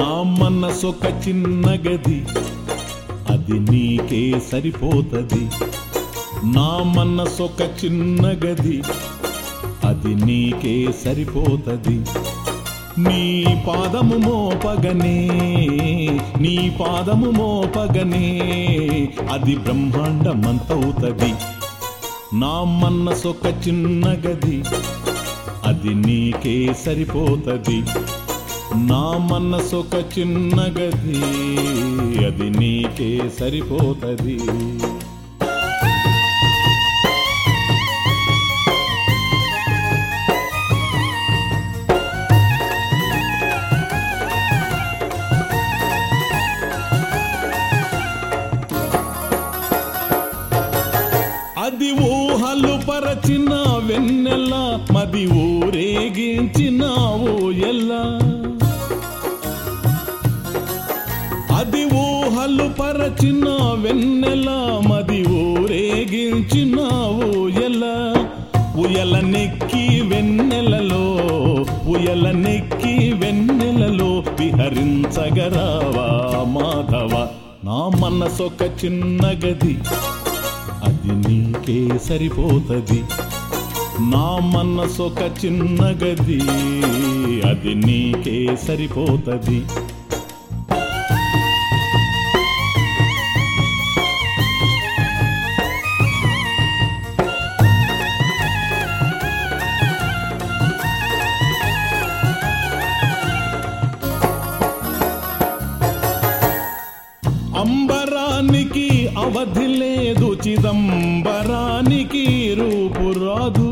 నా మనసొక చిన్న గది. అది నీకే సరిపోతుంది. నా మనసొక చిన్న గది. అది నీకే సరిపోతుంది. నీ పాదము మోపగనే నీ పాదము మోపగనే అది బ్రహ్మాండమంతవుతుంది. నా మనసొక చిన్న గది. అది నీకే సరిపోతుంది. నా మనసొక చిన్న గది అది నీకే సరిపోతది. అది ఊహలు పరచిన వెన్నెల మది ఊరేగించిన ఊరేగించిన ఊయల ఉయల నెక్కి వెన్నెలలో ఉయల నెక్కి వెన్నెలలో విహరించగరావా మాధవ? నా మనసొక చిన్న గది అది నీకే సరిపోతుంది. నా మనసొక చిన్న గది అది నీకే సరిపోతుంది. అంబరానికి అవధి లేదు చిదంబరానికి రూపు రాదు.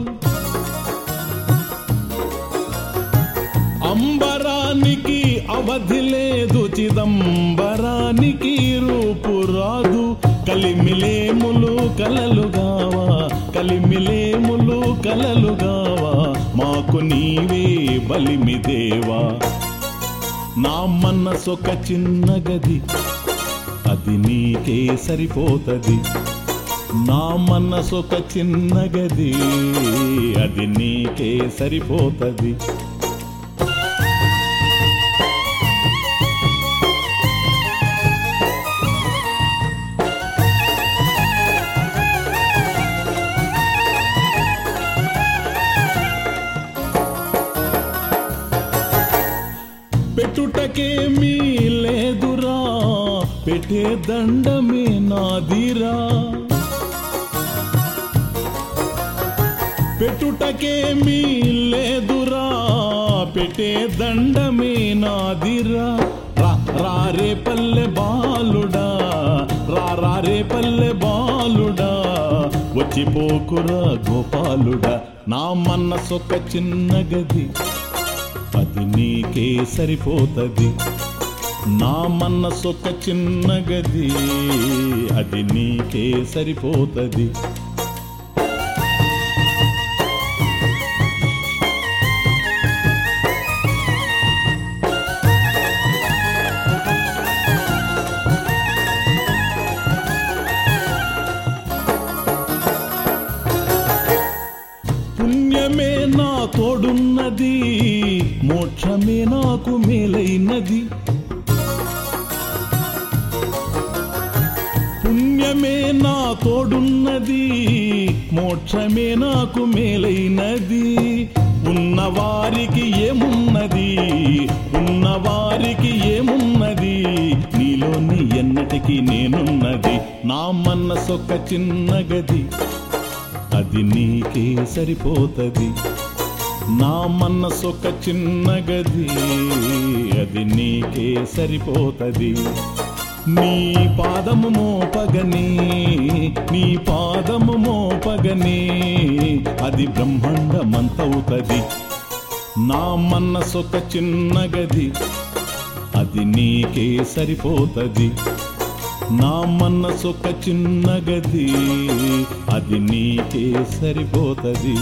అంబరానికి అవధి లేదు చిదంబరానికి రూపు రాదు. కలిమిలేములు కలలుగావా కలిమిలేములు కలలుగావా మాకు నీవే బలిమిదేవా నా మనసొక చిన్న గది అది నీకే సరిపోతది. నా మనసొక చిన్న గది అది నీకే సరిపోతది. పెట్టుటకేమీ లేదురా. పెట్టే దండమే నాదిరా. పెట్టుటకేమీ లేదురా పెట్టే దండమే నాదిరా. రా రారే పల్లె బాలుడా. రా రారే పల్లె బాలుడా. వచ్చిపోకురా గోపాలుడా. నా మనసొక చిన్న గది. అది నీకే సరిపోతది. నా మనసొక చిన్న గది అది నీకే సరిపోతది. పుణ్యమే నా తోడున్నది మోక్షమే నాకు మేలైనది. పుణ్యమే నా తోడున్నది మోక్షమే నాకు మేలైనది. ఉన్నవారికి ఏమున్నది ఉన్నవారికి ఏమున్నది నీలోని ఎన్నటికి నేనున్నది. నా మనసొక్క చిన్న గది అది నీకే సరిపోతది. నా మనసొక్క చిన్న గది అది నీకే సరిపోతది. నీ పాదము మోపగనే నీ పాదము మోపగనే అది బ్రహ్మాండమంతవుతది. నా మనసొక చిన్న గది అది నీకే సరిపోతది. నా మనసొక చిన్న గది అది నీకే సరిపోతది.